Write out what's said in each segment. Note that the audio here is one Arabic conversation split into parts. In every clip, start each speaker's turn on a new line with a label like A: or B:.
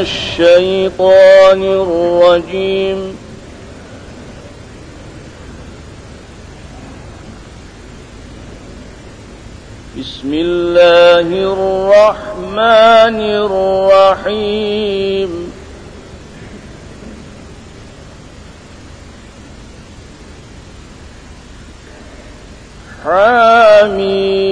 A: الشيطان الرجيم. بسم الله الرحمن الرحيم. حميم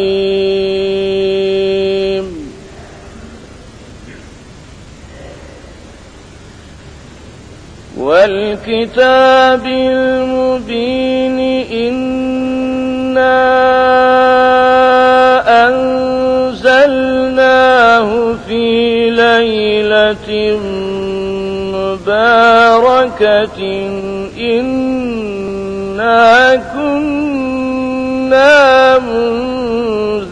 A: والكتاب المبين إنا أنزلناه في ليلة مباركة إنا كنا منذرين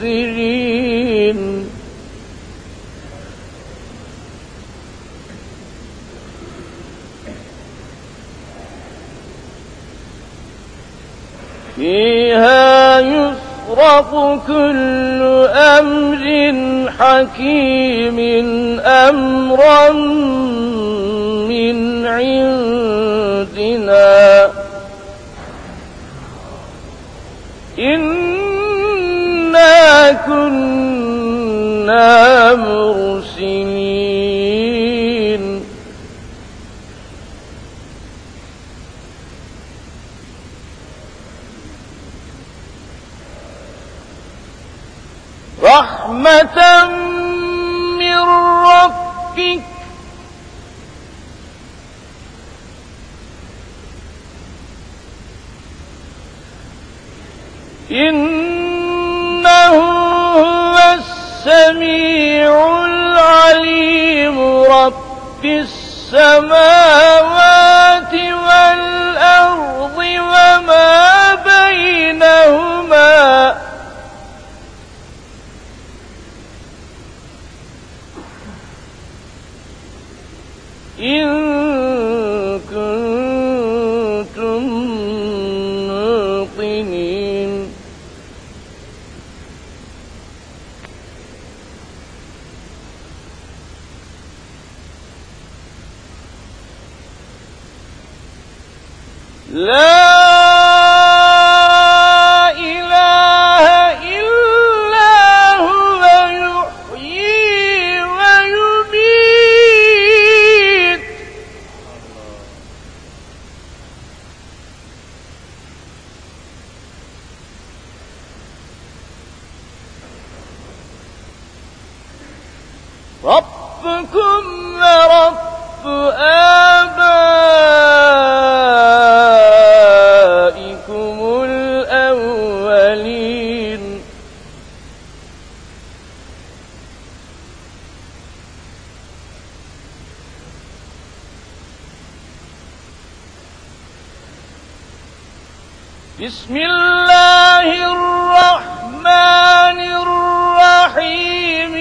A: فيها يفرق كل أمر حكيم أمرا من عندنا. إنا كنا مرسلين رحمة من ربك. إنه هو السميع العليم. رب السماوات لا إله إلا هو يحيي ويميت. ربكم ورب آبائكم الأولين. بسم الله الرحمن الرحيم.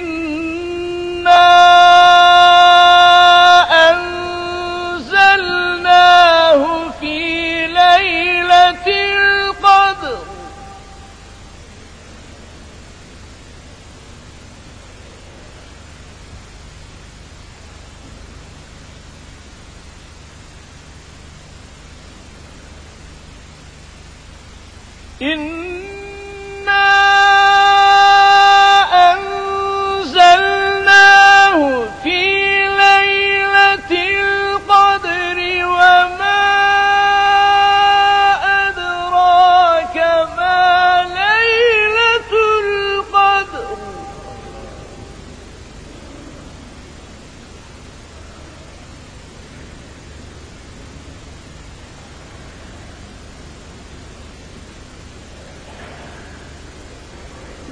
A: إنا أنزلناه في ليلة القدر إنا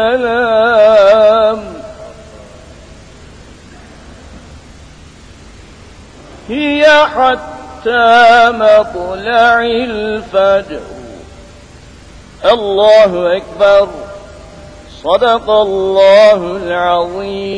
A: السلام. هي حتى مطلع الفجر. الله أكبر. صدق الله العظيم.